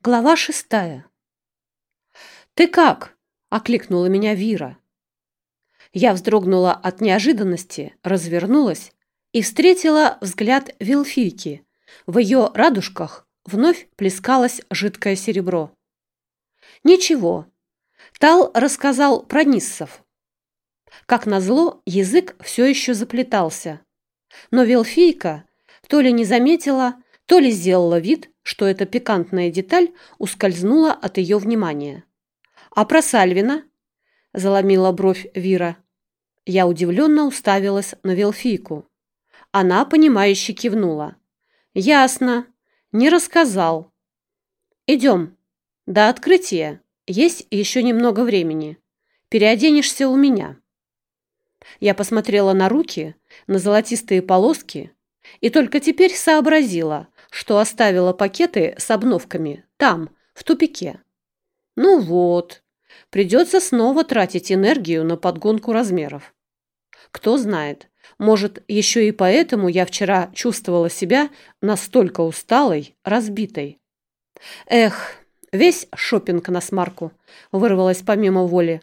Глава шестая. «Ты как?» – окликнула меня Вира. Я вздрогнула от неожиданности, развернулась и встретила взгляд Вилфийки. В ее радужках вновь плескалось жидкое серебро. «Ничего». Тал рассказал про Ниссов. Как назло, язык все еще заплетался. Но Вилфийка то ли не заметила, то ли сделала вид, что эта пикантная деталь ускользнула от ее внимания. «А про Сальвина?» – заломила бровь Вира. Я удивленно уставилась на Велфийку. Она, понимающе кивнула. «Ясно. Не рассказал. Идем. До открытия. Есть еще немного времени. Переоденешься у меня». Я посмотрела на руки, на золотистые полоски, и только теперь сообразила, что оставила пакеты с обновками там, в тупике. Ну вот, придется снова тратить энергию на подгонку размеров. Кто знает, может, еще и поэтому я вчера чувствовала себя настолько усталой, разбитой. Эх, весь шопинг на смарку вырвалось помимо воли.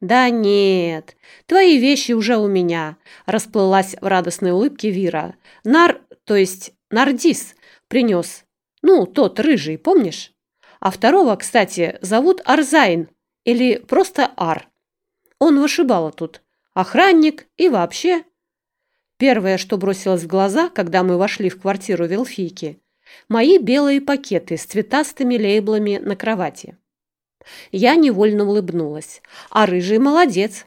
«Да нет, твои вещи уже у меня», – расплылась в радостной улыбке Вира. «Нар, то есть Нардис, принес. Ну, тот рыжий, помнишь? А второго, кстати, зовут Арзайн или просто Ар. Он вышибала тут. Охранник и вообще. Первое, что бросилось в глаза, когда мы вошли в квартиру Велфийки, мои белые пакеты с цветастыми лейблами на кровати. Я невольно улыбнулась. А рыжий молодец.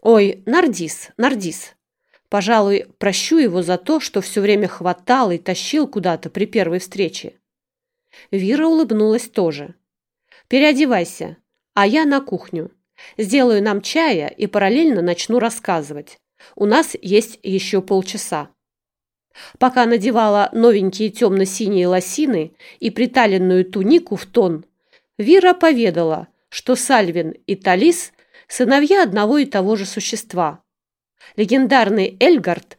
Ой, Нардис, Нардис. Пожалуй, прощу его за то, что все время хватал и тащил куда-то при первой встрече. Вира улыбнулась тоже. «Переодевайся, а я на кухню. Сделаю нам чая и параллельно начну рассказывать. У нас есть еще полчаса». Пока надевала новенькие темно-синие лосины и приталенную тунику в тон, Вира поведала, что Сальвин и Талис – сыновья одного и того же существа. Легендарный Эльгард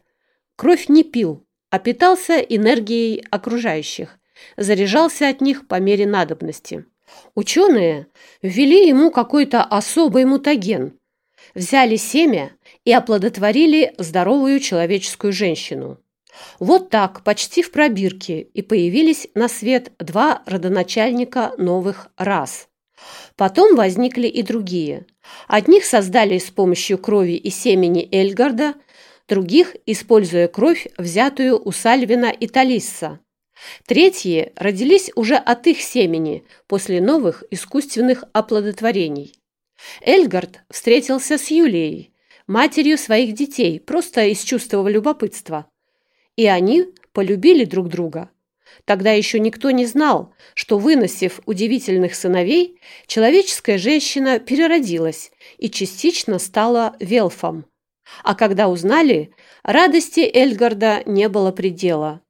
кровь не пил, а питался энергией окружающих, заряжался от них по мере надобности. Ученые ввели ему какой-то особый мутаген, взяли семя и оплодотворили здоровую человеческую женщину. Вот так, почти в пробирке, и появились на свет два родоначальника новых рас. Потом возникли и другие. Одних создали с помощью крови и семени Эльгарда, других, используя кровь, взятую у Сальвина и Талисса. Третьи родились уже от их семени после новых искусственных оплодотворений. Эльгард встретился с Юлией, матерью своих детей, просто из чувства любопытства и они полюбили друг друга. Тогда еще никто не знал, что, выносив удивительных сыновей, человеческая женщина переродилась и частично стала велфом. А когда узнали, радости Эльгарда не было предела.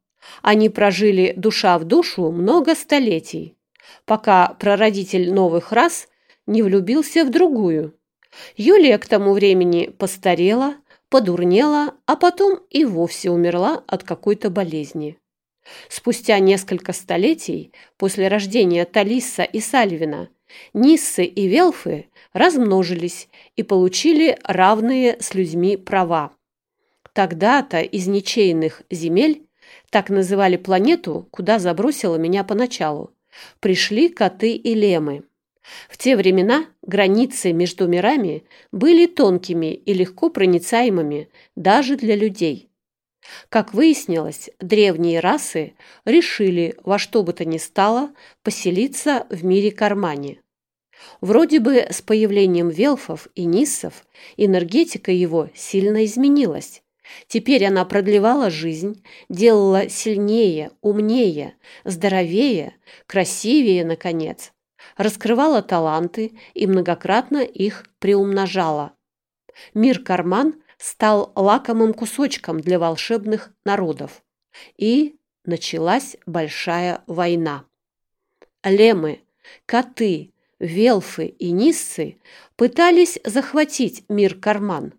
Они прожили душа в душу много столетий, пока прародитель новых рас не влюбился в другую. Юлия к тому времени постарела, подурнела, а потом и вовсе умерла от какой-то болезни. Спустя несколько столетий после рождения Талиса и Сальвина Ниссы и Велфы размножились и получили равные с людьми права. Тогда-то из ничейных земель, так называли планету, куда забросила меня поначалу, пришли коты и лемы. В те времена границы между мирами были тонкими и легко проницаемыми даже для людей. Как выяснилось, древние расы решили во что бы то ни стало поселиться в мире Кармане. Вроде бы с появлением велфов и ниссов энергетика его сильно изменилась. Теперь она продлевала жизнь, делала сильнее, умнее, здоровее, красивее, наконец раскрывала таланты и многократно их приумножала. Мир-карман стал лакомым кусочком для волшебных народов. И началась большая война. Лемы, коты, велфы и ниссы пытались захватить мир-карман,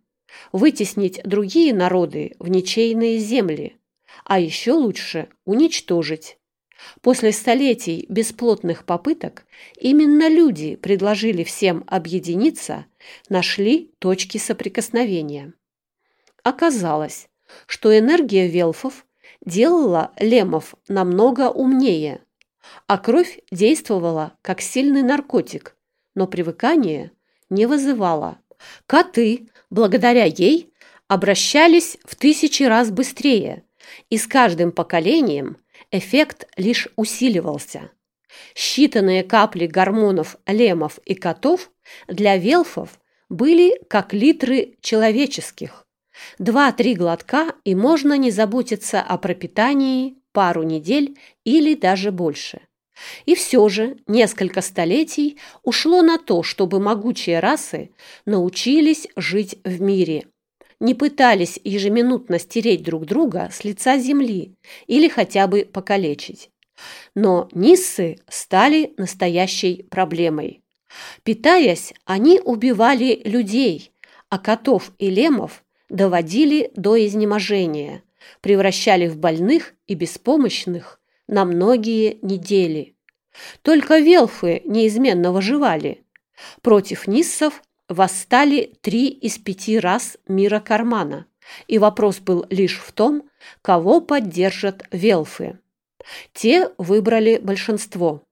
вытеснить другие народы в ничейные земли, а еще лучше уничтожить. После столетий бесплотных попыток именно люди предложили всем объединиться, нашли точки соприкосновения. Оказалось, что энергия велфов делала лемов намного умнее, а кровь действовала как сильный наркотик, но привыкание не вызывала. Коты, благодаря ей, обращались в тысячи раз быстрее, и с каждым поколением эффект лишь усиливался. Считанные капли гормонов лемов и котов для велфов были как литры человеческих. Два-три глотка, и можно не заботиться о пропитании пару недель или даже больше. И все же несколько столетий ушло на то, чтобы могучие расы научились жить в мире, не пытались ежеминутно стереть друг друга с лица земли или хотя бы покалечить. Но ниссы стали настоящей проблемой. Питаясь, они убивали людей, а котов и лемов доводили до изнеможения, превращали в больных и беспомощных на многие недели. Только велфы неизменно выживали. Против ниссов восстали три из пяти раз мира кармана, и вопрос был лишь в том, кого поддержат велфы. Те выбрали большинство.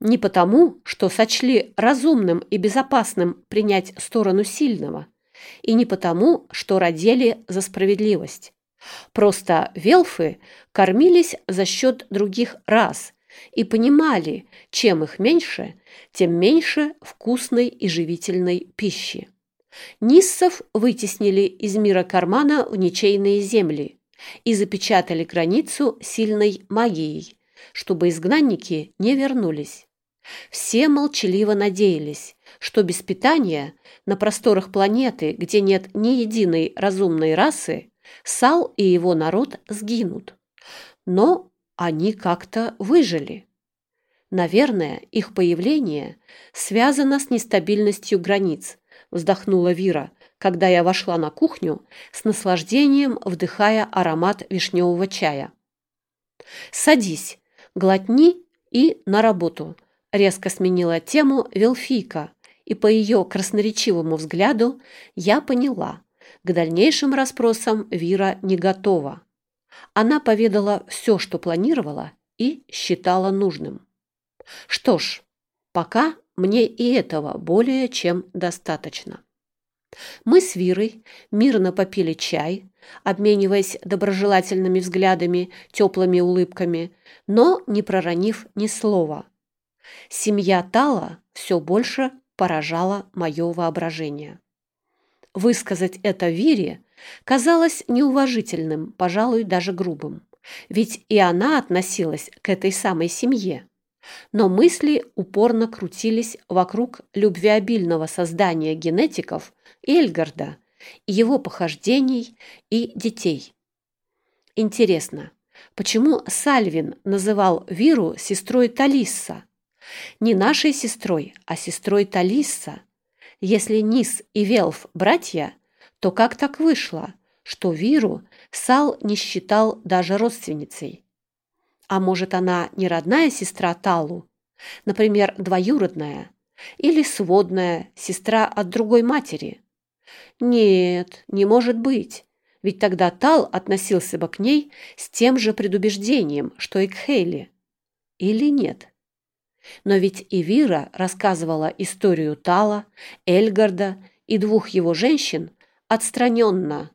Не потому, что сочли разумным и безопасным принять сторону сильного, и не потому, что родили за справедливость. Просто велфы кормились за счет других рас и понимали, чем их меньше, тем меньше вкусной и живительной пищи. Ниссов вытеснили из мира кармана в ничейные земли и запечатали границу сильной магией, чтобы изгнанники не вернулись. Все молчаливо надеялись, что без питания на просторах планеты, где нет ни единой разумной расы, Сал и его народ сгинут. Но они как-то выжили. Наверное, их появление связано с нестабильностью границ, вздохнула Вира, когда я вошла на кухню с наслаждением вдыхая аромат вишневого чая. «Садись, глотни и на работу», – резко сменила тему Велфийка, и по ее красноречивому взгляду я поняла, к дальнейшим расспросам Вира не готова. Она поведала все, что планировала и считала нужным. Что ж, пока мне и этого более чем достаточно. Мы с Вирой мирно попили чай, обмениваясь доброжелательными взглядами, теплыми улыбками, но не проронив ни слова. Семья Тала все больше поражала мое воображение. Высказать это Вире казалось неуважительным, пожалуй, даже грубым, ведь и она относилась к этой самой семье. Но мысли упорно крутились вокруг любвеобильного создания генетиков Эльгарда, его похождений и детей. Интересно, почему Сальвин называл Виру сестрой Талисса? Не нашей сестрой, а сестрой Талисса. Если Нис и Велф – братья, то как так вышло, что Виру Сал не считал даже родственницей? А может, она не родная сестра Талу? Например, двоюродная или сводная сестра от другой матери? Нет, не может быть, ведь тогда Тал относился бы к ней с тем же предубеждением, что и к Хейли. Или нет? Но ведь и Вира рассказывала историю Тала, Эльгарда и двух его женщин отстраненно.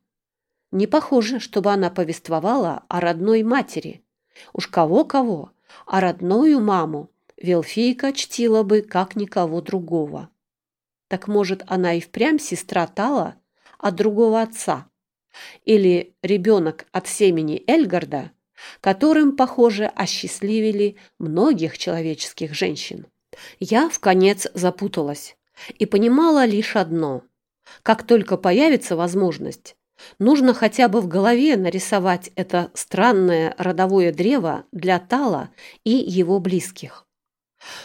Не похоже, чтобы она повествовала о родной матери – Уж кого-кого, а родную маму Велфийка чтила бы как никого другого. Так может, она и впрямь сестра Тала от другого отца? Или ребенок от семени Эльгарда, которым, похоже, осчастливили многих человеческих женщин? Я в конец запуталась и понимала лишь одно. Как только появится возможность, Нужно хотя бы в голове нарисовать это странное родовое древо для Тала и его близких.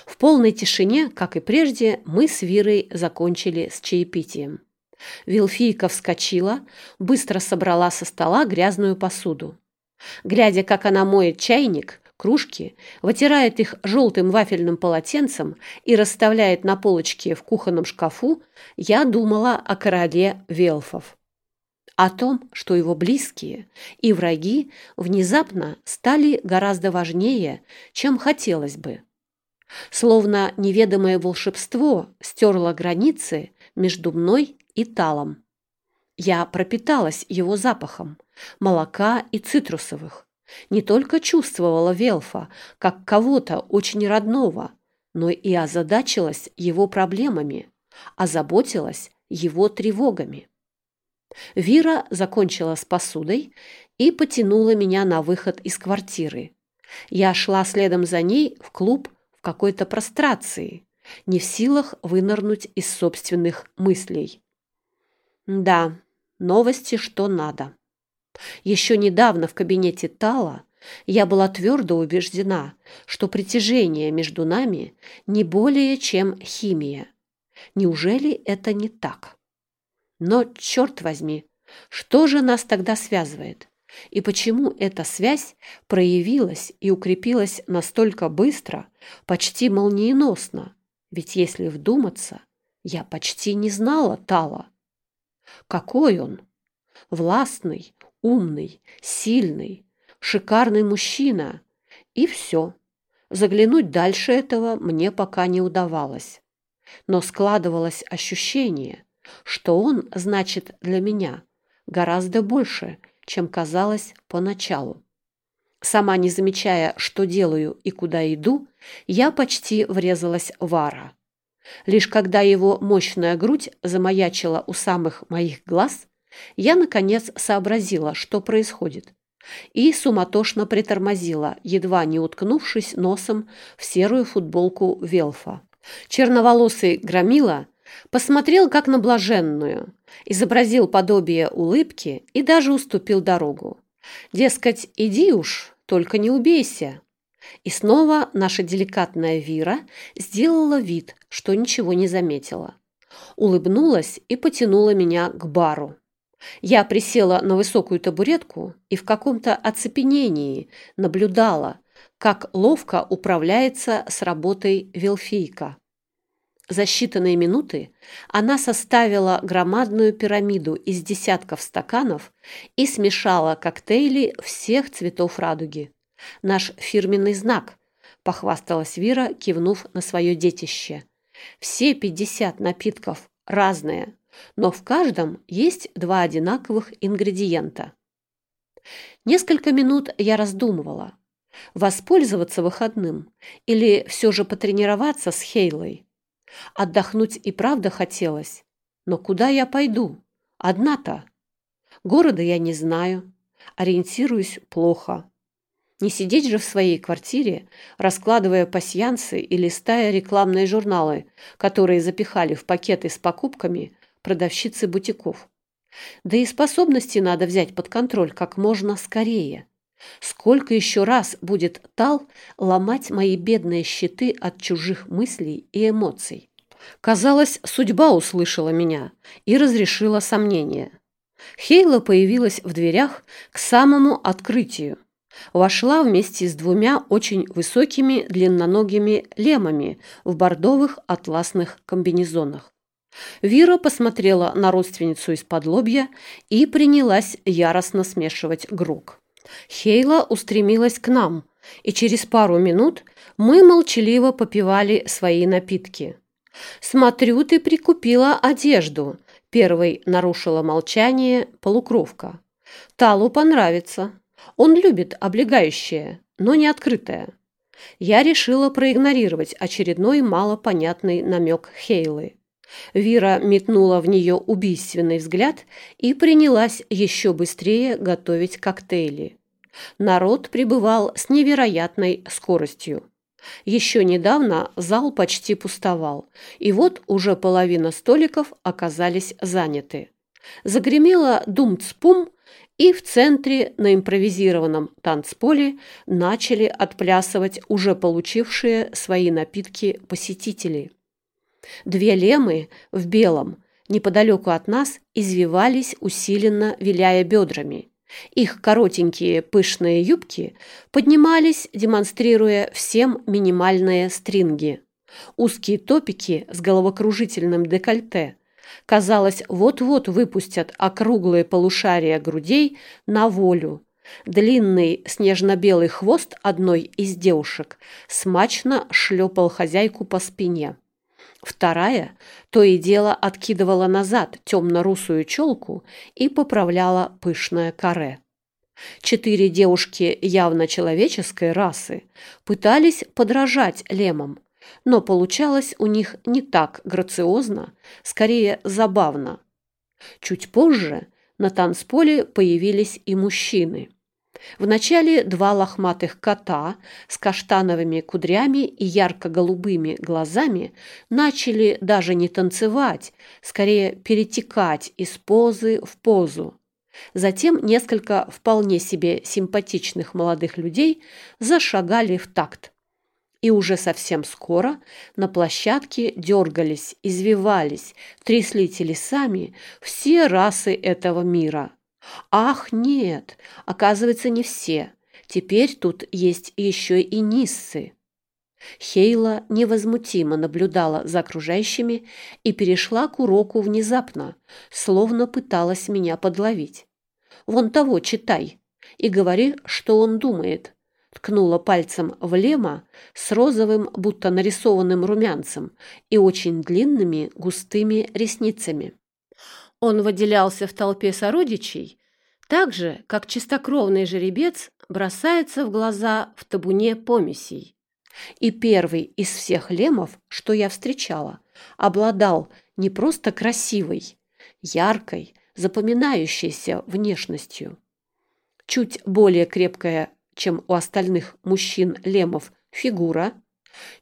В полной тишине, как и прежде, мы с Вирой закончили с чаепитием. Вилфийка вскочила, быстро собрала со стола грязную посуду. Глядя, как она моет чайник, кружки, вытирает их желтым вафельным полотенцем и расставляет на полочке в кухонном шкафу, я думала о короле Велфов. О том, что его близкие и враги внезапно стали гораздо важнее, чем хотелось бы. Словно неведомое волшебство стерло границы между мной и Талом. Я пропиталась его запахом, молока и цитрусовых. Не только чувствовала Велфа, как кого-то очень родного, но и озадачилась его проблемами, озаботилась его тревогами. Вира закончила с посудой и потянула меня на выход из квартиры. Я шла следом за ней в клуб в какой-то прострации, не в силах вынырнуть из собственных мыслей. Да, новости что надо. Еще недавно в кабинете Тала я была твердо убеждена, что притяжение между нами не более чем химия. Неужели это не так? Но, черт возьми, что же нас тогда связывает? И почему эта связь проявилась и укрепилась настолько быстро, почти молниеносно? Ведь если вдуматься, я почти не знала Тала. Какой он? Властный, умный, сильный, шикарный мужчина. И все. Заглянуть дальше этого мне пока не удавалось. Но складывалось ощущение, что он значит для меня гораздо больше, чем казалось поначалу. Сама не замечая, что делаю и куда иду, я почти врезалась в Ара. Лишь когда его мощная грудь замаячила у самых моих глаз, я, наконец, сообразила, что происходит, и суматошно притормозила, едва не уткнувшись носом в серую футболку Велфа. Черноволосый громила Посмотрел, как на блаженную, изобразил подобие улыбки и даже уступил дорогу. Дескать, иди уж, только не убейся. И снова наша деликатная Вира сделала вид, что ничего не заметила. Улыбнулась и потянула меня к бару. Я присела на высокую табуретку и в каком-то оцепенении наблюдала, как ловко управляется с работой Велфийка. За считанные минуты она составила громадную пирамиду из десятков стаканов и смешала коктейли всех цветов радуги. Наш фирменный знак, похвасталась Вира, кивнув на свое детище. Все пятьдесят напитков разные, но в каждом есть два одинаковых ингредиента. Несколько минут я раздумывала, воспользоваться выходным или все же потренироваться с Хейлой. Отдохнуть и правда хотелось. Но куда я пойду? Одна-то. Города я не знаю. Ориентируюсь плохо. Не сидеть же в своей квартире, раскладывая пасьянсы и листая рекламные журналы, которые запихали в пакеты с покупками продавщицы бутиков. Да и способности надо взять под контроль как можно скорее. Сколько еще раз будет Тал ломать мои бедные щиты от чужих мыслей и эмоций? Казалось, судьба услышала меня и разрешила сомнения. Хейла появилась в дверях к самому открытию. Вошла вместе с двумя очень высокими длинноногими лемами в бордовых атласных комбинезонах. Вира посмотрела на родственницу из-под лобья и принялась яростно смешивать грук. Хейла устремилась к нам, и через пару минут мы молчаливо попивали свои напитки. «Смотрю, ты прикупила одежду», – первой нарушила молчание полукровка. «Талу понравится. Он любит облегающее, но не открытое». Я решила проигнорировать очередной малопонятный намек Хейлы. Вира метнула в нее убийственный взгляд и принялась еще быстрее готовить коктейли. Народ пребывал с невероятной скоростью. Еще недавно зал почти пустовал, и вот уже половина столиков оказались заняты. Загремело дум-цпум, и в центре на импровизированном танцполе начали отплясывать уже получившие свои напитки посетители. Две лемы в белом неподалеку от нас извивались, усиленно виляя бедрами – Их коротенькие пышные юбки поднимались, демонстрируя всем минимальные стринги. Узкие топики с головокружительным декольте, казалось, вот-вот выпустят округлые полушария грудей на волю. Длинный снежно-белый хвост одной из девушек смачно шлепал хозяйку по спине. Вторая то и дело откидывала назад темно-русую челку и поправляла пышное каре. Четыре девушки явно человеческой расы пытались подражать лемам, но получалось у них не так грациозно, скорее забавно. Чуть позже на танцполе появились и мужчины. Вначале два лохматых кота с каштановыми кудрями и ярко-голубыми глазами начали даже не танцевать, скорее перетекать из позы в позу. Затем несколько вполне себе симпатичных молодых людей зашагали в такт. И уже совсем скоро на площадке дергались, извивались, трясли телесами все расы этого мира – Ах, нет, оказывается, не все. Теперь тут есть еще и ниссы. Хейла невозмутимо наблюдала за окружающими и перешла к уроку внезапно, словно пыталась меня подловить. «Вон того читай и говори, что он думает», ткнула пальцем в лема с розовым, будто нарисованным румянцем и очень длинными густыми ресницами. Он выделялся в толпе сородичей так же, как чистокровный жеребец бросается в глаза в табуне помесей. И первый из всех лемов, что я встречала, обладал не просто красивой, яркой, запоминающейся внешностью. Чуть более крепкая, чем у остальных мужчин лемов, фигура,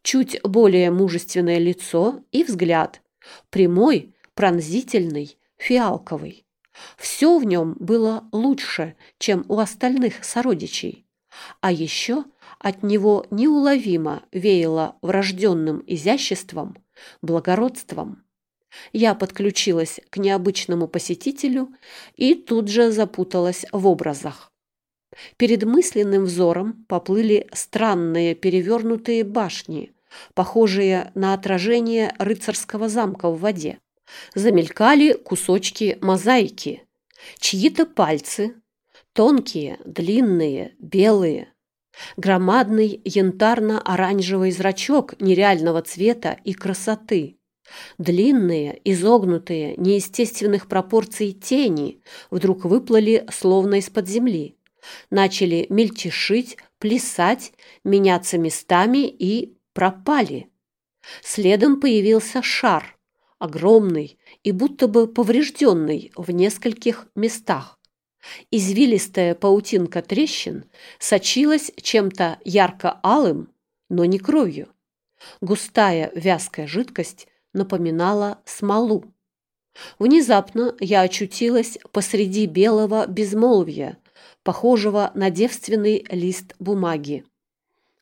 чуть более мужественное лицо и взгляд, прямой, пронзительный, фиалковый. Все в нем было лучше, чем у остальных сородичей. А еще от него неуловимо веяло врожденным изяществом, благородством. Я подключилась к необычному посетителю и тут же запуталась в образах. Перед мысленным взором поплыли странные перевернутые башни, похожие на отражение рыцарского замка в воде замелькали кусочки мозаики, чьи-то пальцы, тонкие, длинные, белые, громадный янтарно-оранжевый зрачок нереального цвета и красоты, длинные, изогнутые, неестественных пропорций тени вдруг выплыли словно из-под земли, начали мельтешить, плясать, меняться местами и пропали. Следом появился шар – огромный и будто бы поврежденный в нескольких местах. Извилистая паутинка трещин сочилась чем-то ярко-алым, но не кровью. Густая вязкая жидкость напоминала смолу. Внезапно я очутилась посреди белого безмолвия, похожего на девственный лист бумаги.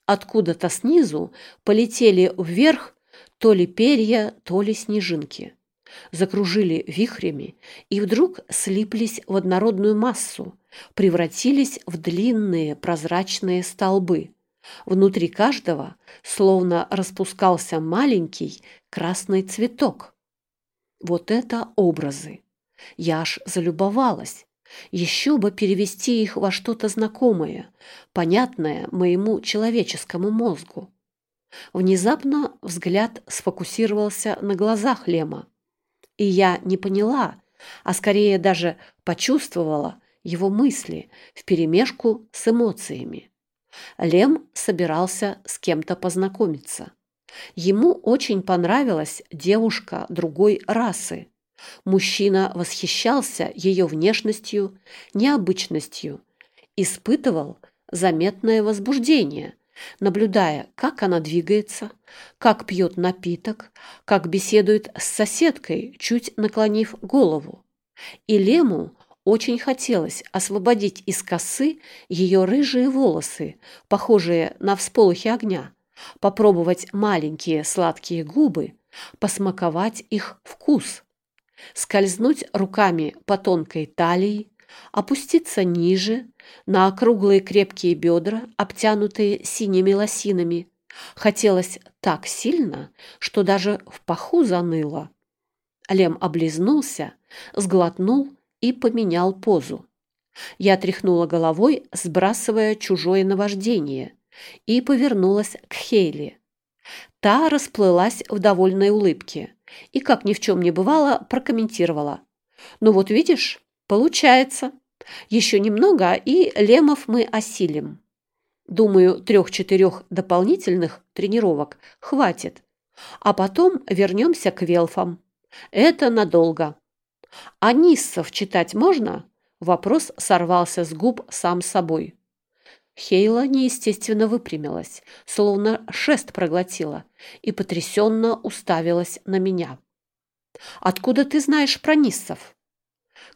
Откуда-то снизу полетели вверх то ли перья, то ли снежинки. Закружили вихрями и вдруг слиплись в однородную массу, превратились в длинные прозрачные столбы. Внутри каждого словно распускался маленький красный цветок. Вот это образы! Я аж залюбовалась. Еще бы перевести их во что-то знакомое, понятное моему человеческому мозгу. Внезапно взгляд сфокусировался на глазах Лема, и я не поняла, а скорее даже почувствовала его мысли вперемешку с эмоциями. Лем собирался с кем-то познакомиться. Ему очень понравилась девушка другой расы. Мужчина восхищался ее внешностью, необычностью, испытывал заметное возбуждение, наблюдая, как она двигается, как пьет напиток, как беседует с соседкой, чуть наклонив голову. И Лему очень хотелось освободить из косы ее рыжие волосы, похожие на всполохи огня, попробовать маленькие сладкие губы, посмаковать их вкус, скользнуть руками по тонкой талии, опуститься ниже, на округлые крепкие бедра, обтянутые синими лосинами. Хотелось так сильно, что даже в паху заныло. Лем облизнулся, сглотнул и поменял позу. Я тряхнула головой, сбрасывая чужое наваждение, и повернулась к Хейли. Та расплылась в довольной улыбке и, как ни в чем не бывало, прокомментировала. «Ну вот видишь, получается. Еще немного, и лемов мы осилим. Думаю, трех-четырех дополнительных тренировок хватит. А потом вернемся к велфам. Это надолго. А ниссов читать можно?» Вопрос сорвался с губ сам собой. Хейла неестественно выпрямилась, словно шест проглотила, и потрясенно уставилась на меня. «Откуда ты знаешь про Ниссов?»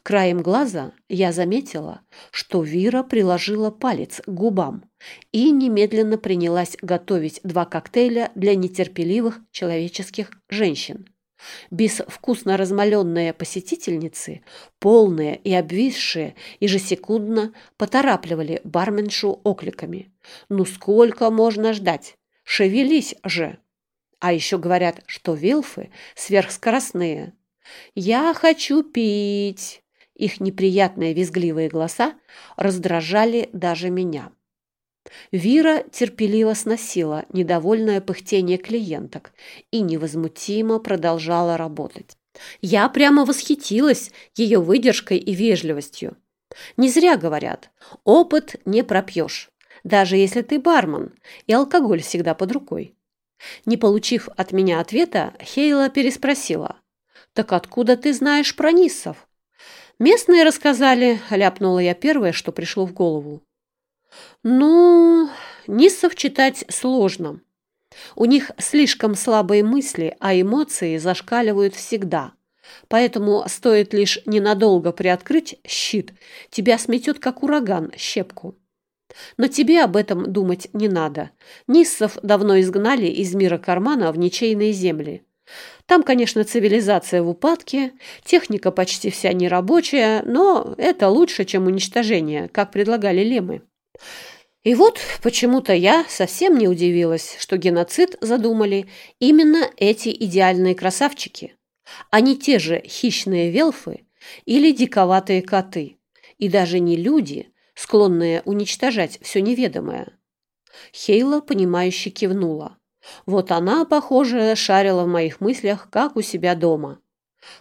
Краем глаза я заметила, что Вира приложила палец к губам и немедленно принялась готовить два коктейля для нетерпеливых человеческих женщин. Безвкусно размаленные посетительницы, полные и обвисшие, ежесекундно поторапливали барменшу окликами. «Ну сколько можно ждать? Шевелись же!» А еще говорят, что вилфы сверхскоростные. «Я хочу пить!» Их неприятные визгливые голоса раздражали даже меня. Вира терпеливо сносила недовольное пыхтение клиенток и невозмутимо продолжала работать. Я прямо восхитилась ее выдержкой и вежливостью. Не зря говорят, опыт не пропьешь, даже если ты бармен, и алкоголь всегда под рукой. Не получив от меня ответа, Хейла переспросила. «Так откуда ты знаешь про Ниссов?» «Местные рассказали», — ляпнула я первое, что пришло в голову. Ну, Ниссов читать сложно. У них слишком слабые мысли, а эмоции зашкаливают всегда. Поэтому стоит лишь ненадолго приоткрыть щит, тебя сметет, как ураган, щепку. Но тебе об этом думать не надо. Ниссов давно изгнали из мира кармана в ничейные земли. Там, конечно, цивилизация в упадке, техника почти вся нерабочая, но это лучше, чем уничтожение, как предлагали лемы. И вот почему-то я совсем не удивилась, что геноцид задумали именно эти идеальные красавчики, а не те же хищные велфы или диковатые коты, и даже не люди, склонные уничтожать все неведомое. Хейла, понимающе кивнула. Вот она, похоже, шарила в моих мыслях, как у себя дома.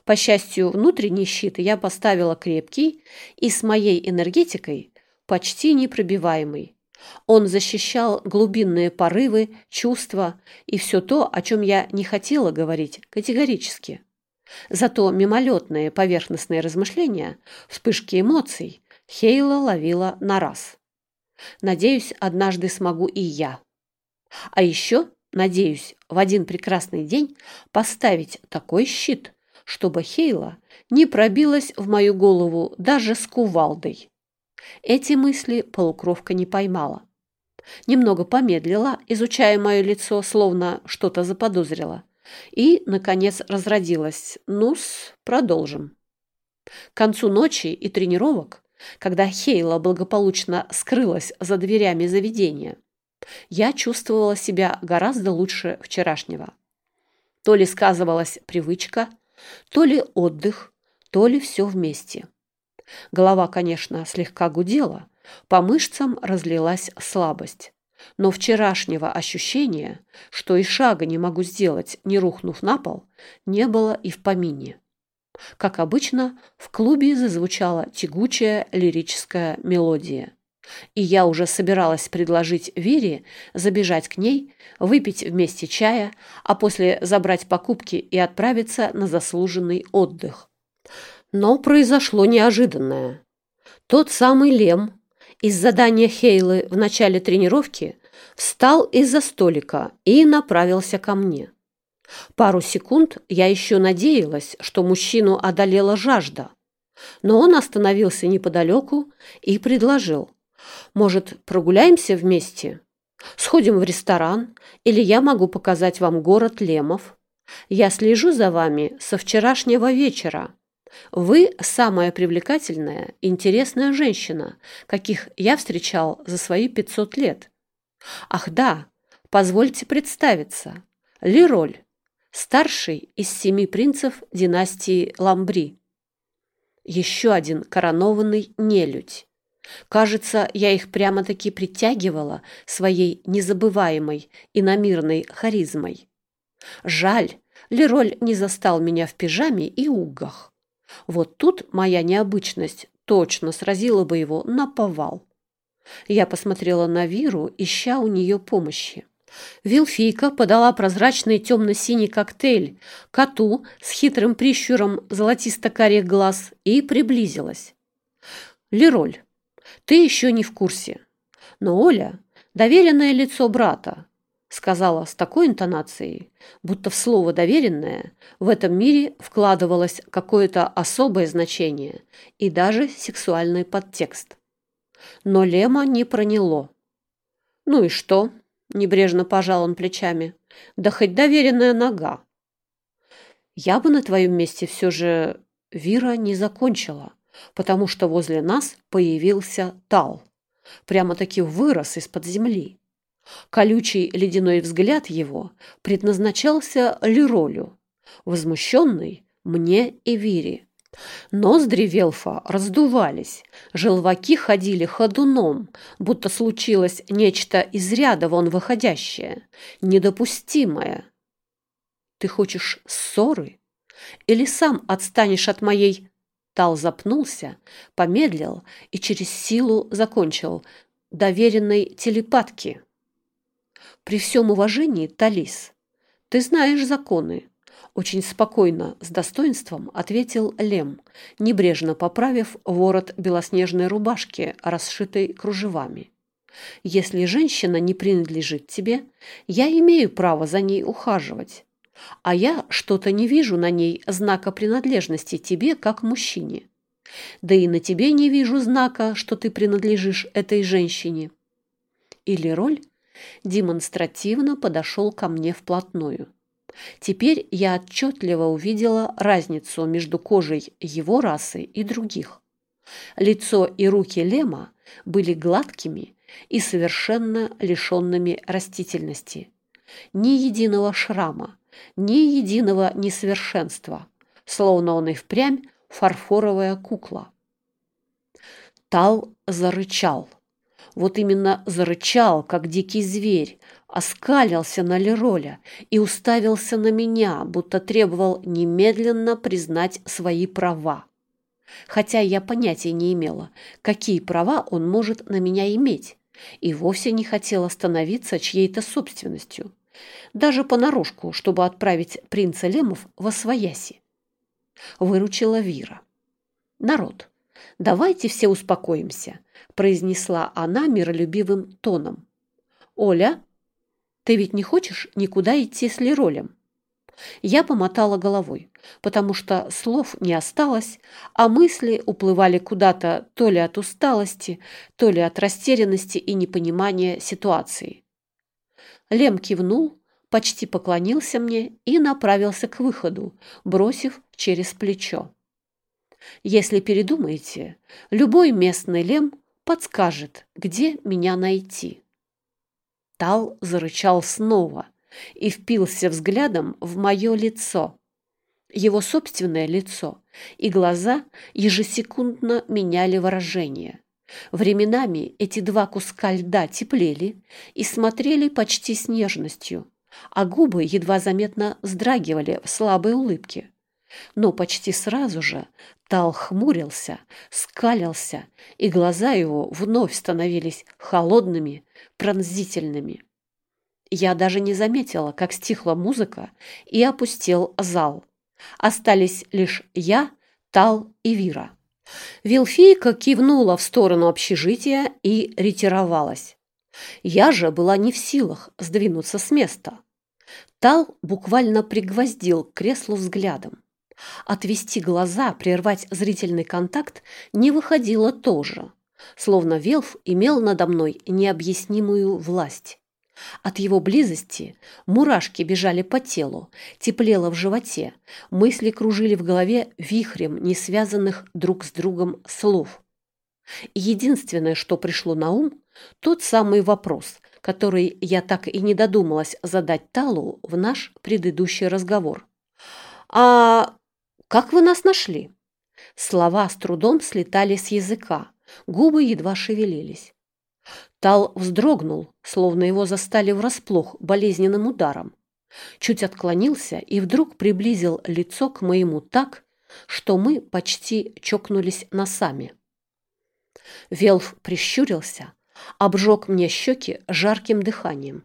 По счастью, внутренний щит я поставила крепкий и с моей энергетикой почти непробиваемый. Он защищал глубинные порывы, чувства и все то, о чем я не хотела говорить категорически. Зато мимолетные поверхностные размышления, вспышки эмоций Хейла ловила на раз. Надеюсь, однажды смогу и я. А еще, надеюсь, в один прекрасный день поставить такой щит, чтобы Хейла не пробилась в мою голову даже с кувалдой. Эти мысли полукровка не поймала. Немного помедлила, изучая мое лицо, словно что-то заподозрила. И, наконец, разродилась. Ну-с, продолжим. К концу ночи и тренировок, когда Хейла благополучно скрылась за дверями заведения, я чувствовала себя гораздо лучше вчерашнего. То ли сказывалась привычка, то ли отдых, то ли все вместе. Голова, конечно, слегка гудела, по мышцам разлилась слабость. Но вчерашнего ощущения, что и шага не могу сделать, не рухнув на пол, не было и в помине. Как обычно, в клубе зазвучала тягучая лирическая мелодия. И я уже собиралась предложить Вере забежать к ней, выпить вместе чая, а после забрать покупки и отправиться на заслуженный отдых. Но произошло неожиданное. Тот самый Лем из задания Хейлы в начале тренировки встал из-за столика и направился ко мне. Пару секунд я еще надеялась, что мужчину одолела жажда, но он остановился неподалеку и предложил, «Может, прогуляемся вместе? Сходим в ресторан, или я могу показать вам город Лемов. Я слежу за вами со вчерашнего вечера». Вы самая привлекательная, интересная женщина, каких я встречал за свои 500 лет. Ах да, позвольте представиться. Лероль, старший из семи принцев династии Ламбри. Еще один коронованный нелюдь. Кажется, я их прямо-таки притягивала своей незабываемой и намирной харизмой. Жаль, Лероль не застал меня в пижаме и угах. Вот тут моя необычность точно сразила бы его на повал. Я посмотрела на Виру, ища у нее помощи. Вилфийка подала прозрачный темно-синий коктейль коту с хитрым прищуром золотисто-карих глаз и приблизилась. «Лероль, ты еще не в курсе, но Оля – доверенное лицо брата, сказала с такой интонацией, будто в слово «доверенное» в этом мире вкладывалось какое-то особое значение и даже сексуальный подтекст. Но Лема не проняло. «Ну и что?» – небрежно пожал он плечами. «Да хоть доверенная нога». «Я бы на твоем месте все же Вира не закончила, потому что возле нас появился Тал. Прямо-таки вырос из-под земли. Колючий ледяной взгляд его предназначался Леролю, возмущенный мне и Вире. Ноздри Велфа раздувались, желваки ходили ходуном, будто случилось нечто из ряда вон выходящее, недопустимое. «Ты хочешь ссоры? Или сам отстанешь от моей...» Тал запнулся, помедлил и через силу закончил доверенной телепатки. При всем уважении, Талис, ты знаешь законы. Очень спокойно, с достоинством ответил Лем, небрежно поправив ворот белоснежной рубашки, расшитой кружевами. Если женщина не принадлежит тебе, я имею право за ней ухаживать. А я что-то не вижу на ней знака принадлежности тебе как мужчине. Да и на тебе не вижу знака, что ты принадлежишь этой женщине. Или роль демонстративно подошел ко мне вплотную. Теперь я отчетливо увидела разницу между кожей его расы и других. Лицо и руки Лема были гладкими и совершенно лишенными растительности. Ни единого шрама, ни единого несовершенства, словно он и впрямь фарфоровая кукла. Тал зарычал – вот именно зарычал, как дикий зверь, оскалился на Лероля и уставился на меня, будто требовал немедленно признать свои права. Хотя я понятия не имела, какие права он может на меня иметь, и вовсе не хотела становиться чьей-то собственностью, даже понарошку, чтобы отправить принца Лемов во свояси. Выручила Вира. Народ, давайте все успокоимся – произнесла она миролюбивым тоном. «Оля, ты ведь не хочешь никуда идти с Леролем?» Я помотала головой, потому что слов не осталось, а мысли уплывали куда-то то ли от усталости, то ли от растерянности и непонимания ситуации. Лем кивнул, почти поклонился мне и направился к выходу, бросив через плечо. Если передумаете, любой местный лем подскажет, где меня найти. Тал зарычал снова и впился взглядом в мое лицо. Его собственное лицо и глаза ежесекундно меняли выражение. Временами эти два куска льда теплели и смотрели почти с нежностью, а губы едва заметно вздрагивали в слабой улыбке. Но почти сразу же Тал хмурился, скалился, и глаза его вновь становились холодными, пронзительными. Я даже не заметила, как стихла музыка и опустел зал. Остались лишь я, Тал и Вира. Вилфийка кивнула в сторону общежития и ретировалась. Я же была не в силах сдвинуться с места. Тал буквально пригвоздил к креслу взглядом. Отвести глаза, прервать зрительный контакт не выходило тоже, словно Велф имел надо мной необъяснимую власть. От его близости мурашки бежали по телу, теплело в животе, мысли кружили в голове вихрем не связанных друг с другом слов. Единственное, что пришло на ум, тот самый вопрос, который я так и не додумалась задать Талу в наш предыдущий разговор. «А как вы нас нашли?» Слова с трудом слетали с языка, губы едва шевелились. Тал вздрогнул, словно его застали врасплох болезненным ударом. Чуть отклонился и вдруг приблизил лицо к моему так, что мы почти чокнулись носами. Велф прищурился, обжег мне щеки жарким дыханием,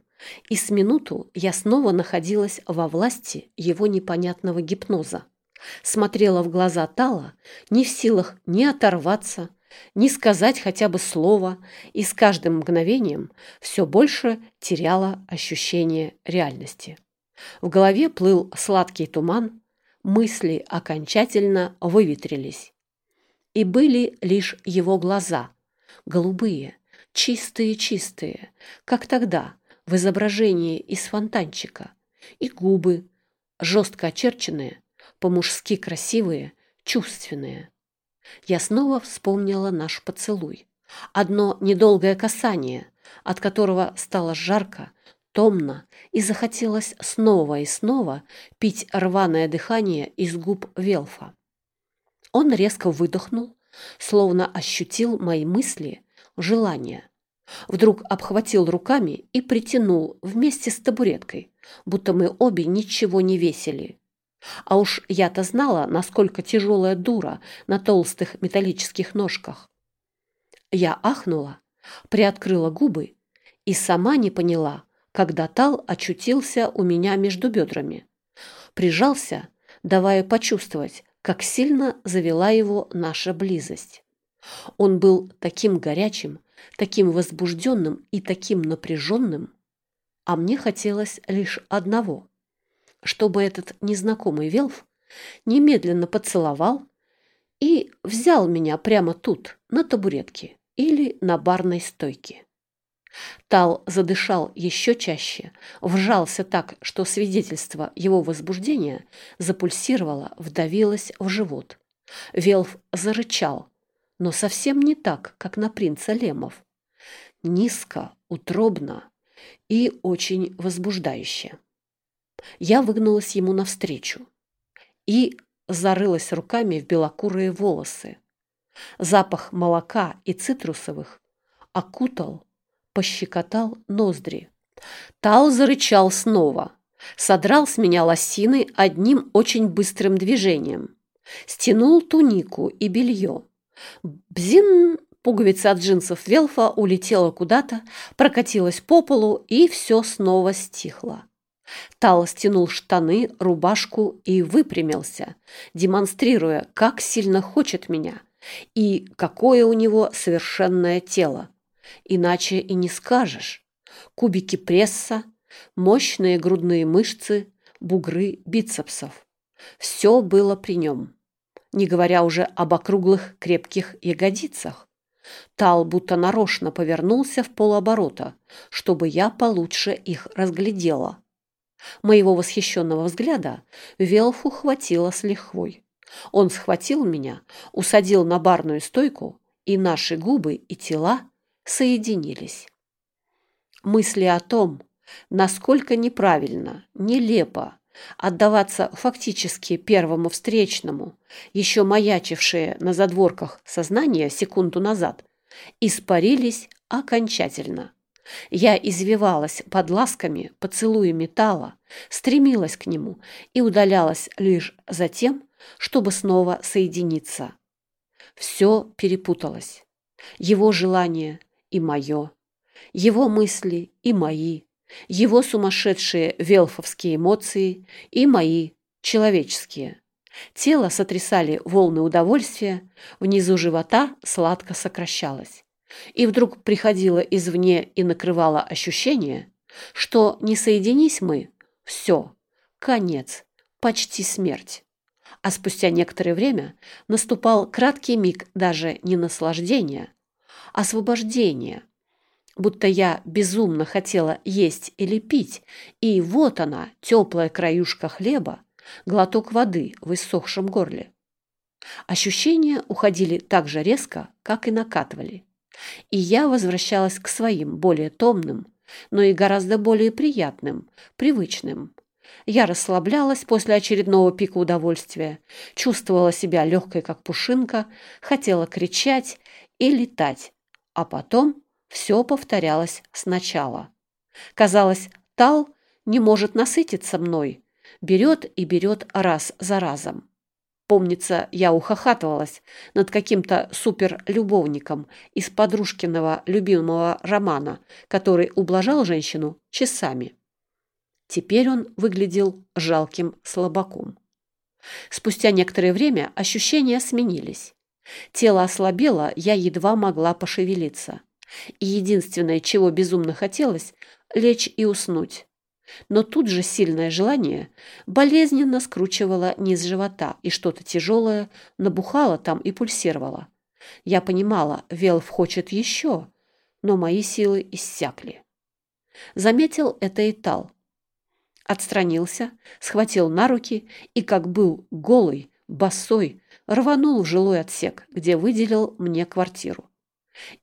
и с минуту я снова находилась во власти его непонятного гипноза. Смотрела в глаза Тала, не в силах ни оторваться, ни сказать хотя бы слово, и с каждым мгновением все больше теряла ощущение реальности. В голове плыл сладкий туман, мысли окончательно выветрились. И были лишь его глаза, голубые, чистые-чистые, как тогда, в изображении из фонтанчика, и губы, жестко очерченные, по-мужски красивые, чувственные. Я снова вспомнила наш поцелуй. Одно недолгое касание, от которого стало жарко, томно и захотелось снова и снова пить рваное дыхание из губ Велфа. Он резко выдохнул, словно ощутил мои мысли, желания. Вдруг обхватил руками и притянул вместе с табуреткой, будто мы обе ничего не весили. А уж я-то знала, насколько тяжелая дура на толстых металлических ножках. Я ахнула, приоткрыла губы и сама не поняла, когда Тал очутился у меня между бедрами. Прижался, давая почувствовать, как сильно завела его наша близость. Он был таким горячим, таким возбужденным и таким напряженным, а мне хотелось лишь одного чтобы этот незнакомый Велф немедленно поцеловал и взял меня прямо тут, на табуретке или на барной стойке. Тал задышал еще чаще, вжался так, что свидетельство его возбуждения запульсировало, вдавилось в живот. Велф зарычал, но совсем не так, как на принца Лемов. Низко, утробно и очень возбуждающе. Я выгнулась ему навстречу и зарылась руками в белокурые волосы. Запах молока и цитрусовых окутал, пощекотал ноздри. Тал зарычал снова, содрал с меня лосины одним очень быстрым движением, стянул тунику и белье. Бзин! Пуговица от джинсов Велфа улетела куда-то, прокатилась по полу, и все снова стихло. Тал стянул штаны, рубашку и выпрямился, демонстрируя, как сильно хочет меня и какое у него совершенное тело. Иначе и не скажешь. Кубики пресса, мощные грудные мышцы, бугры бицепсов. Все было при нем, не говоря уже об округлых крепких ягодицах. Тал будто нарочно повернулся в полоборота, чтобы я получше их разглядела. Моего восхищенного взгляда Велфу хватило с лихвой. Он схватил меня, усадил на барную стойку, и наши губы и тела соединились. Мысли о том, насколько неправильно, нелепо отдаваться фактически первому встречному, еще маячившие на задворках сознания секунду назад, испарились окончательно. Я извивалась под ласками поцелуя металла, стремилась к нему и удалялась лишь за тем, чтобы снова соединиться. Все перепуталось. Его желание и мое, его мысли и мои, его сумасшедшие велфовские эмоции и мои человеческие. Тело сотрясали волны удовольствия, внизу живота сладко сокращалось и вдруг приходило извне и накрывало ощущение, что не соединись мы, все, конец, почти смерть. А спустя некоторое время наступал краткий миг даже не наслаждения, а освобождения. будто я безумно хотела есть или пить, и вот она, теплая краюшка хлеба, глоток воды в иссохшем горле. Ощущения уходили так же резко, как и накатывали. И я возвращалась к своим, более томным, но и гораздо более приятным, привычным. Я расслаблялась после очередного пика удовольствия, чувствовала себя легкой, как пушинка, хотела кричать и летать, а потом все повторялось сначала. Казалось, Тал не может насытиться мной, берет и берет раз за разом. Помнится, я ухахатывалась над каким-то суперлюбовником из подружкиного любимого романа, который ублажал женщину часами. Теперь он выглядел жалким слабаком. Спустя некоторое время ощущения сменились. Тело ослабело, я едва могла пошевелиться. И единственное, чего безумно хотелось – лечь и уснуть. Но тут же сильное желание болезненно скручивало низ живота, и что-то тяжелое набухало там и пульсировало. Я понимала, Велф хочет еще, но мои силы иссякли. Заметил это и Тал. Отстранился, схватил на руки и, как был голый, босой, рванул в жилой отсек, где выделил мне квартиру.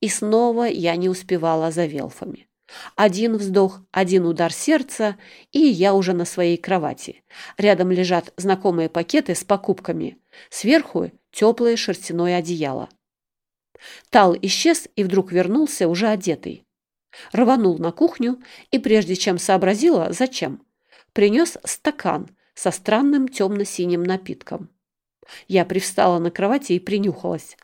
И снова я не успевала за Велфами. Один вздох, один удар сердца, и я уже на своей кровати. Рядом лежат знакомые пакеты с покупками. Сверху теплое шерстяное одеяло. Тал исчез и вдруг вернулся уже одетый. Рванул на кухню и, прежде чем сообразила, зачем, принес стакан со странным темно-синим напитком. Я привстала на кровати и принюхалась.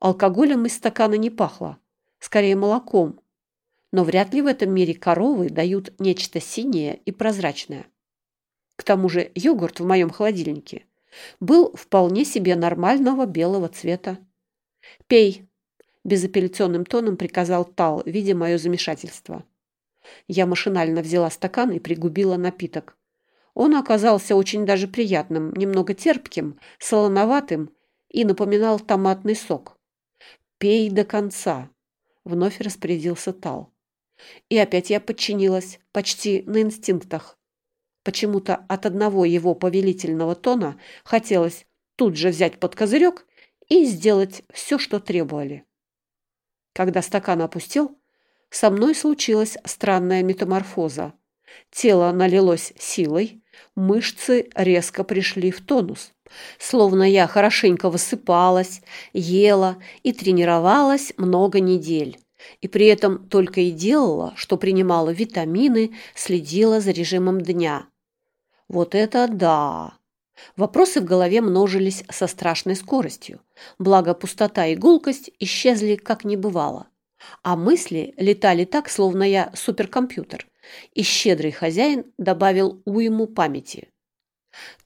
Алкоголем из стакана не пахло, скорее молоком, но вряд ли в этом мире коровы дают нечто синее и прозрачное. К тому же йогурт в моем холодильнике был вполне себе нормального белого цвета. «Пей!» – безапелляционным тоном приказал Тал, видя мое замешательство. Я машинально взяла стакан и пригубила напиток. Он оказался очень даже приятным, немного терпким, солоноватым и напоминал томатный сок. «Пей до конца!» – вновь распорядился Тал. И опять я подчинилась, почти на инстинктах. Почему-то от одного его повелительного тона хотелось тут же взять под козырек и сделать все, что требовали. Когда стакан опустил, со мной случилась странная метаморфоза. Тело налилось силой, мышцы резко пришли в тонус. Словно я хорошенько высыпалась, ела и тренировалась много недель и при этом только и делала, что принимала витамины, следила за режимом дня. Вот это да! Вопросы в голове множились со страшной скоростью, благо пустота и гулкость исчезли как не бывало. А мысли летали так, словно я суперкомпьютер, и щедрый хозяин добавил уйму памяти.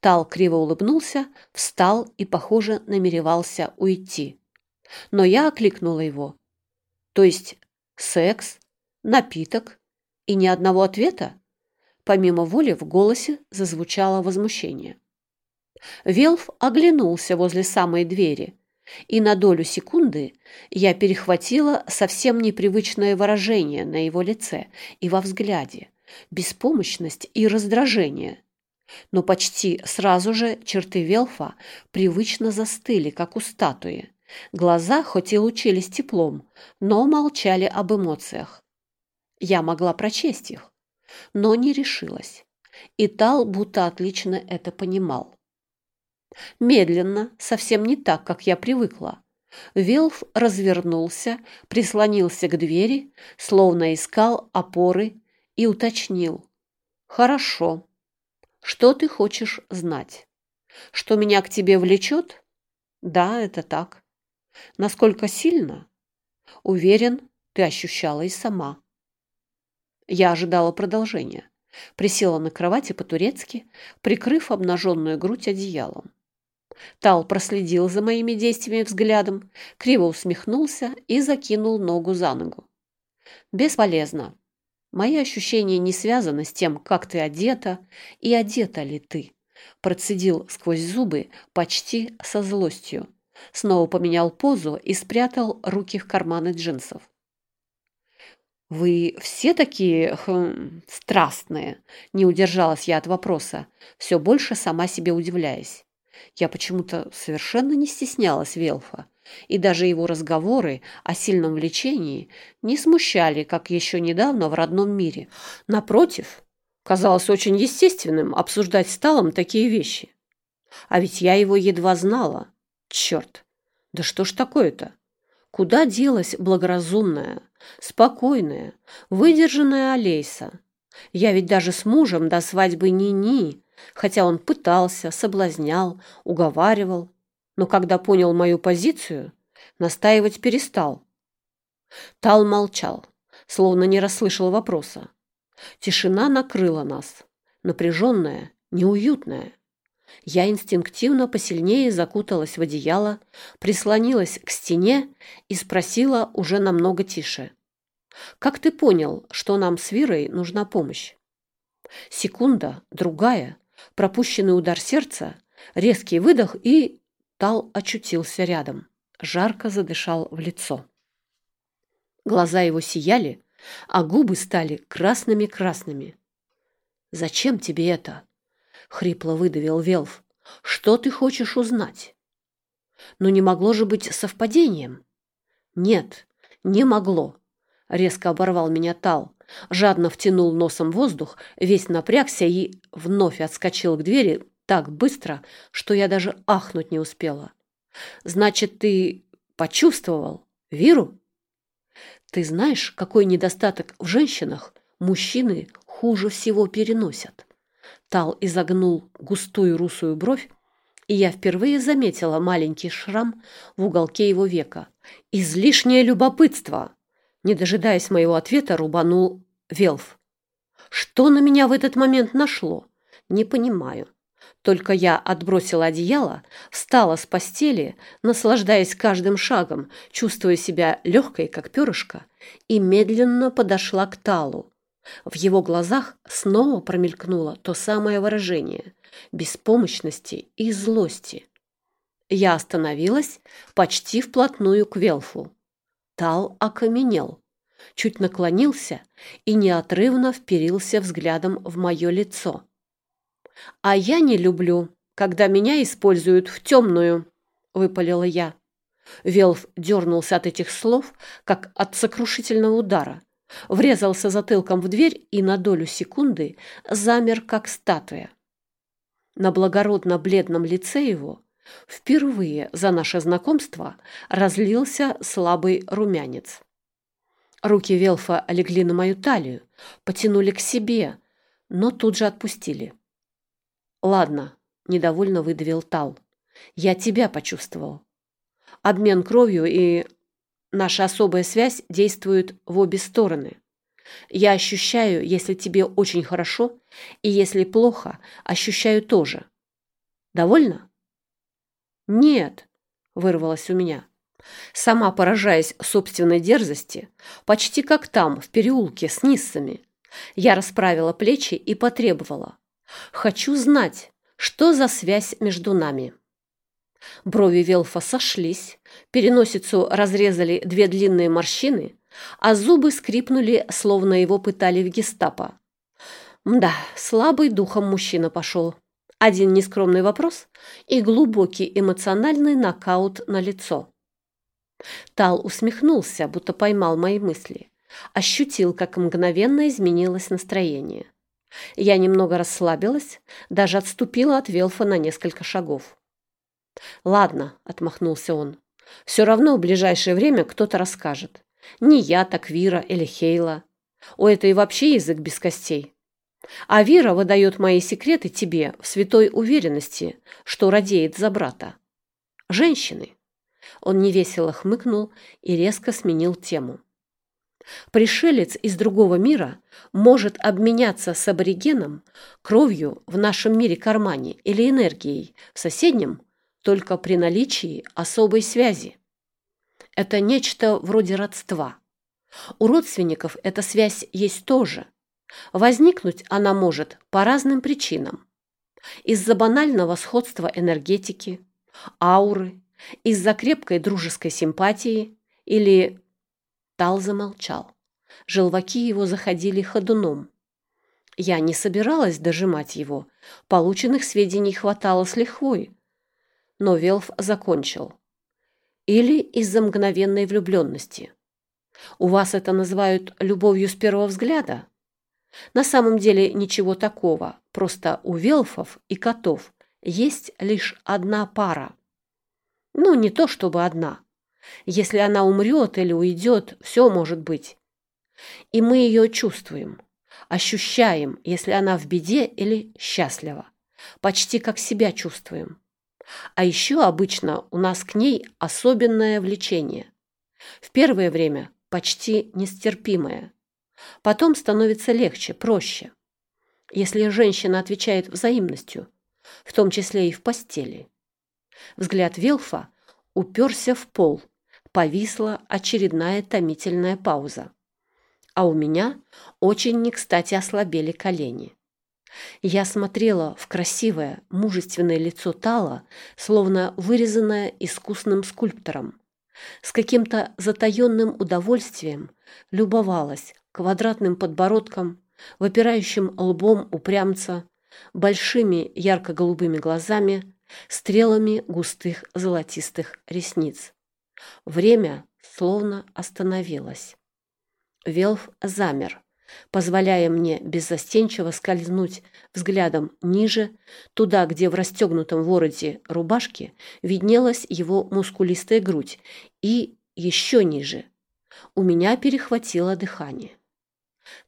Тал криво улыбнулся, встал и, похоже, намеревался уйти. Но я окликнула его. То есть секс, напиток и ни одного ответа? Помимо воли в голосе зазвучало возмущение. Велф оглянулся возле самой двери, и на долю секунды я перехватила совсем непривычное выражение на его лице и во взгляде, беспомощность и раздражение. Но почти сразу же черты Велфа привычно застыли, как у статуи, Глаза хоть и лучились теплом, но молчали об эмоциях. Я могла прочесть их, но не решилась. И Тал будто отлично это понимал. Медленно, совсем не так, как я привыкла. Велф развернулся, прислонился к двери, словно искал опоры и уточнил. «Хорошо. Что ты хочешь знать? Что меня к тебе влечет?» «Да, это так. Насколько сильно? Уверен, ты ощущала и сама. Я ожидала продолжения. Присела на кровати по-турецки, прикрыв обнаженную грудь одеялом. Тал проследил за моими действиями взглядом, криво усмехнулся и закинул ногу за ногу. Бесполезно. Мои ощущения не связаны с тем, как ты одета и одета ли ты. Процедил сквозь зубы почти со злостью. Снова поменял позу и спрятал руки в карманы джинсов. «Вы все такие хм, страстные?» Не удержалась я от вопроса, все больше сама себе удивляясь. Я почему-то совершенно не стеснялась Велфа, и даже его разговоры о сильном влечении не смущали, как еще недавно в родном мире. Напротив, казалось очень естественным обсуждать с Талом такие вещи. А ведь я его едва знала. Черт! Да что ж такое-то? Куда делась благоразумная, спокойная, выдержанная Олейса? Я ведь даже с мужем до свадьбы ни-ни, хотя он пытался, соблазнял, уговаривал, но когда понял мою позицию, настаивать перестал. Тал молчал, словно не расслышал вопроса. Тишина накрыла нас, напряженная, неуютная. Я инстинктивно посильнее закуталась в одеяло, прислонилась к стене и спросила уже намного тише. «Как ты понял, что нам с Вирой нужна помощь?» Секунда, другая, пропущенный удар сердца, резкий выдох и... Тал очутился рядом, жарко задышал в лицо. Глаза его сияли, а губы стали красными-красными. «Зачем тебе это?» Хрипло выдавил Велф. Что ты хочешь узнать? Но не могло же быть совпадением. Нет, не могло. Резко оборвал меня Тал, жадно втянул носом воздух, весь напрягся и вновь отскочил к двери так быстро, что я даже ахнуть не успела. Значит, ты почувствовал Виру? Ты знаешь, какой недостаток в женщинах мужчины хуже всего переносят? Тал изогнул густую русую бровь, и я впервые заметила маленький шрам в уголке его века. «Излишнее любопытство!» Не дожидаясь моего ответа, рубанул Велф. «Что на меня в этот момент нашло? Не понимаю». Только я отбросила одеяло, встала с постели, наслаждаясь каждым шагом, чувствуя себя легкой, как перышко, и медленно подошла к Талу, в его глазах снова промелькнуло то самое выражение беспомощности и злости. Я остановилась почти вплотную к Велфу. Тал окаменел, чуть наклонился и неотрывно вперился взглядом в мое лицо. «А я не люблю, когда меня используют в темную», — выпалила я. Велф дернулся от этих слов, как от сокрушительного удара, врезался затылком в дверь и на долю секунды замер, как статуя. На благородно-бледном лице его впервые за наше знакомство разлился слабый румянец. Руки Велфа легли на мою талию, потянули к себе, но тут же отпустили. «Ладно», — недовольно выдавил Тал, — «я тебя почувствовал. Обмен кровью и Наша особая связь действует в обе стороны. Я ощущаю, если тебе очень хорошо, и если плохо, ощущаю тоже. Довольно? Нет, вырвалось у меня. Сама поражаясь собственной дерзости, почти как там, в переулке с ниссами, я расправила плечи и потребовала. Хочу знать, что за связь между нами. Брови Велфа сошлись, переносицу разрезали две длинные морщины, а зубы скрипнули, словно его пытали в гестапо. Да, слабый духом мужчина пошел. Один нескромный вопрос и глубокий эмоциональный нокаут на лицо. Тал усмехнулся, будто поймал мои мысли. Ощутил, как мгновенно изменилось настроение. Я немного расслабилась, даже отступила от Велфа на несколько шагов. «Ладно», — отмахнулся он. «Все равно в ближайшее время кто-то расскажет. Не я, так Вира или Хейла. У этой вообще язык без костей. А Вира выдает мои секреты тебе в святой уверенности, что радеет за брата. Женщины». Он невесело хмыкнул и резко сменил тему. Пришелец из другого мира может обменяться с аборигеном кровью в нашем мире кармане или энергией в соседнем только при наличии особой связи. Это нечто вроде родства. У родственников эта связь есть тоже. Возникнуть она может по разным причинам. Из-за банального сходства энергетики, ауры, из-за крепкой дружеской симпатии или... Тал замолчал. Желваки его заходили ходуном. Я не собиралась дожимать его. Полученных сведений хватало с лихвой. Но Велф закончил. Или из-за мгновенной влюбленности. У вас это называют любовью с первого взгляда? На самом деле ничего такого. Просто у велфов и котов есть лишь одна пара. Ну, не то чтобы одна. Если она умрет или уйдет, все может быть. И мы ее чувствуем, ощущаем, если она в беде или счастлива. Почти как себя чувствуем. А еще обычно у нас к ней особенное влечение. В первое время почти нестерпимое. Потом становится легче, проще. Если женщина отвечает взаимностью, в том числе и в постели. Взгляд Велфа уперся в пол, повисла очередная томительная пауза. А у меня очень не кстати ослабели колени. Я смотрела в красивое, мужественное лицо Тала, словно вырезанное искусным скульптором. С каким-то затаенным удовольствием любовалась квадратным подбородком, выпирающим лбом упрямца, большими ярко-голубыми глазами, стрелами густых золотистых ресниц. Время словно остановилось. Велф замер, позволяя мне беззастенчиво скользнуть взглядом ниже, туда, где в расстегнутом вороте рубашки виднелась его мускулистая грудь, и еще ниже. У меня перехватило дыхание.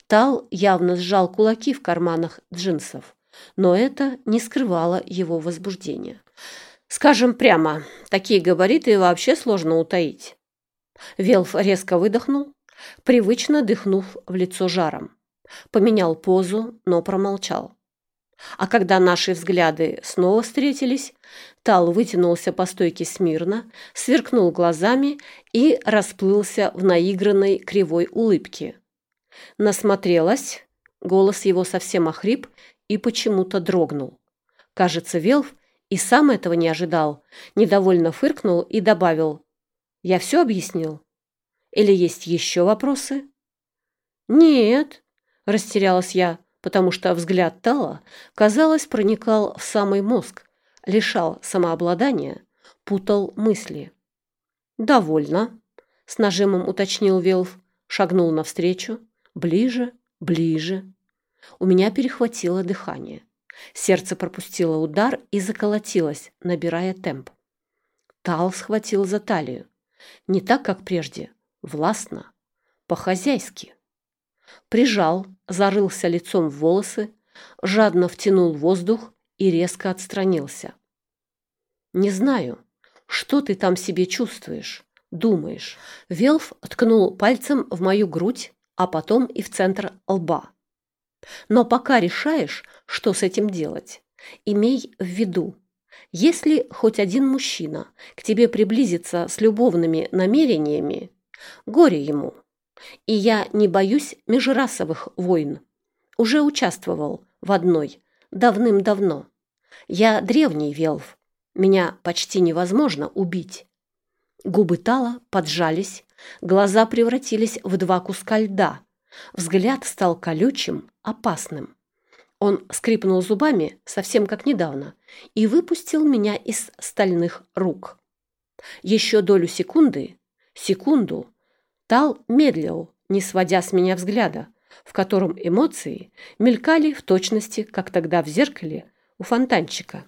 Тал явно сжал кулаки в карманах джинсов, но это не скрывало его возбуждения. Скажем прямо, такие габариты вообще сложно утаить. Велф резко выдохнул, привычно дыхнув в лицо жаром. Поменял позу, но промолчал. А когда наши взгляды снова встретились, Тал вытянулся по стойке смирно, сверкнул глазами и расплылся в наигранной кривой улыбке. Насмотрелась, голос его совсем охрип и почему-то дрогнул. Кажется, Велф и сам этого не ожидал, недовольно фыркнул и добавил «Я все объяснил? Или есть еще вопросы?» «Нет», — растерялась я, потому что взгляд Тала, казалось, проникал в самый мозг, лишал самообладания, путал мысли. «Довольно», — с нажимом уточнил Велф, шагнул навстречу, ближе, ближе. У меня перехватило дыхание. Сердце пропустило удар и заколотилось, набирая темп. Тал схватил за талию. Не так, как прежде, властно, по-хозяйски. Прижал, зарылся лицом в волосы, жадно втянул воздух и резко отстранился. «Не знаю, что ты там себе чувствуешь, думаешь?» Велф ткнул пальцем в мою грудь, а потом и в центр лба. Но пока решаешь, что с этим делать, имей в виду, если хоть один мужчина к тебе приблизится с любовными намерениями, горе ему. И я не боюсь межрасовых войн. Уже участвовал в одной давным-давно. Я древний велф. Меня почти невозможно убить. Губы Тала поджались, глаза превратились в два куска льда. Взгляд стал колючим, опасным. Он скрипнул зубами, совсем как недавно, и выпустил меня из стальных рук. Еще долю секунды, секунду, Тал медлил, не сводя с меня взгляда, в котором эмоции мелькали в точности, как тогда в зеркале у фонтанчика.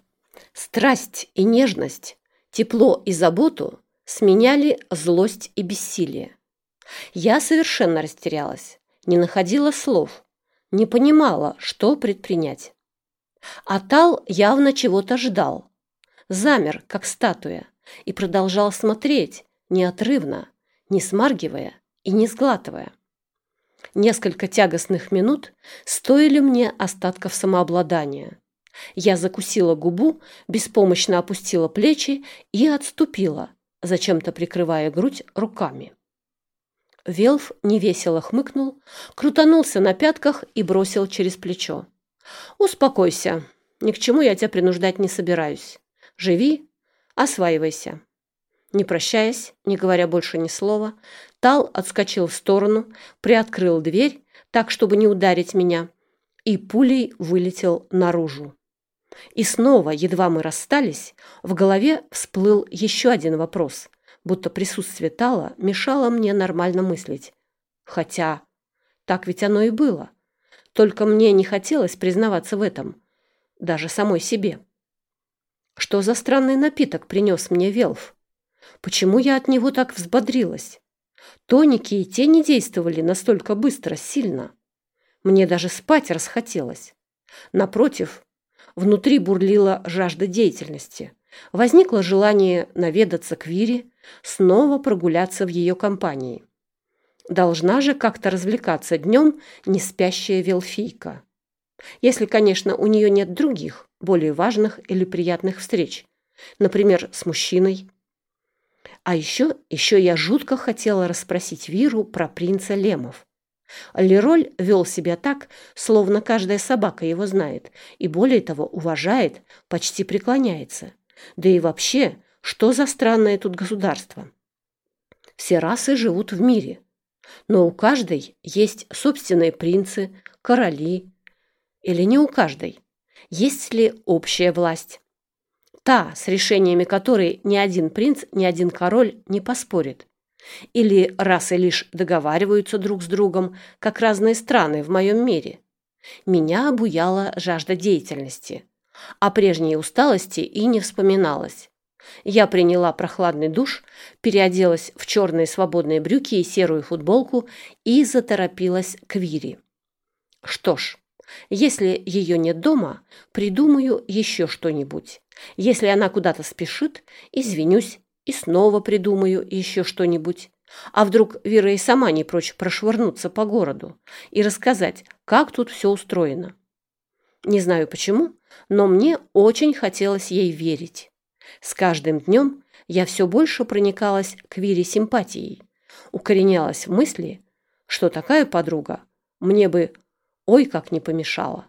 Страсть и нежность, тепло и заботу сменяли злость и бессилие. Я совершенно растерялась, не находила слов, не понимала, что предпринять. Атал явно чего-то ждал, замер, как статуя, и продолжал смотреть, неотрывно, не смаргивая и не сглатывая. Несколько тягостных минут стоили мне остатков самообладания. Я закусила губу, беспомощно опустила плечи и отступила, зачем-то прикрывая грудь руками. Велф невесело хмыкнул, крутанулся на пятках и бросил через плечо. «Успокойся. Ни к чему я тебя принуждать не собираюсь. Живи, осваивайся». Не прощаясь, не говоря больше ни слова, Тал отскочил в сторону, приоткрыл дверь, так, чтобы не ударить меня, и пулей вылетел наружу. И снова, едва мы расстались, в голове всплыл еще один вопрос, будто присутствие Тала мешало мне нормально мыслить. Хотя так ведь оно и было. Только мне не хотелось признаваться в этом, даже самой себе. Что за странный напиток принес мне Велф? Почему я от него так взбодрилась? Тоники и те не действовали настолько быстро, сильно. Мне даже спать расхотелось. Напротив, внутри бурлила жажда деятельности. Возникло желание наведаться к Вире, снова прогуляться в ее компании. Должна же как-то развлекаться днем не спящая Велфийка. Если, конечно, у нее нет других, более важных или приятных встреч. Например, с мужчиной. А еще, еще я жутко хотела расспросить Виру про принца Лемов. Лероль вел себя так, словно каждая собака его знает, и более того уважает, почти преклоняется. Да и вообще, что за странное тут государство? Все расы живут в мире, но у каждой есть собственные принцы, короли. Или не у каждой? Есть ли общая власть? Та, с решениями которой ни один принц, ни один король не поспорит. Или расы лишь договариваются друг с другом, как разные страны в моем мире. Меня обуяла жажда деятельности. О прежней усталости и не вспоминалось. Я приняла прохладный душ, переоделась в черные свободные брюки и серую футболку и заторопилась к Вире. Что ж, если ее нет дома, придумаю еще что-нибудь. Если она куда-то спешит, извинюсь и снова придумаю еще что-нибудь. А вдруг Вера и сама не прочь прошвырнуться по городу и рассказать, как тут все устроено. Не знаю почему, но мне очень хотелось ей верить. С каждым днем я все больше проникалась к Вире симпатией, укоренялась в мысли, что такая подруга мне бы ой как не помешала.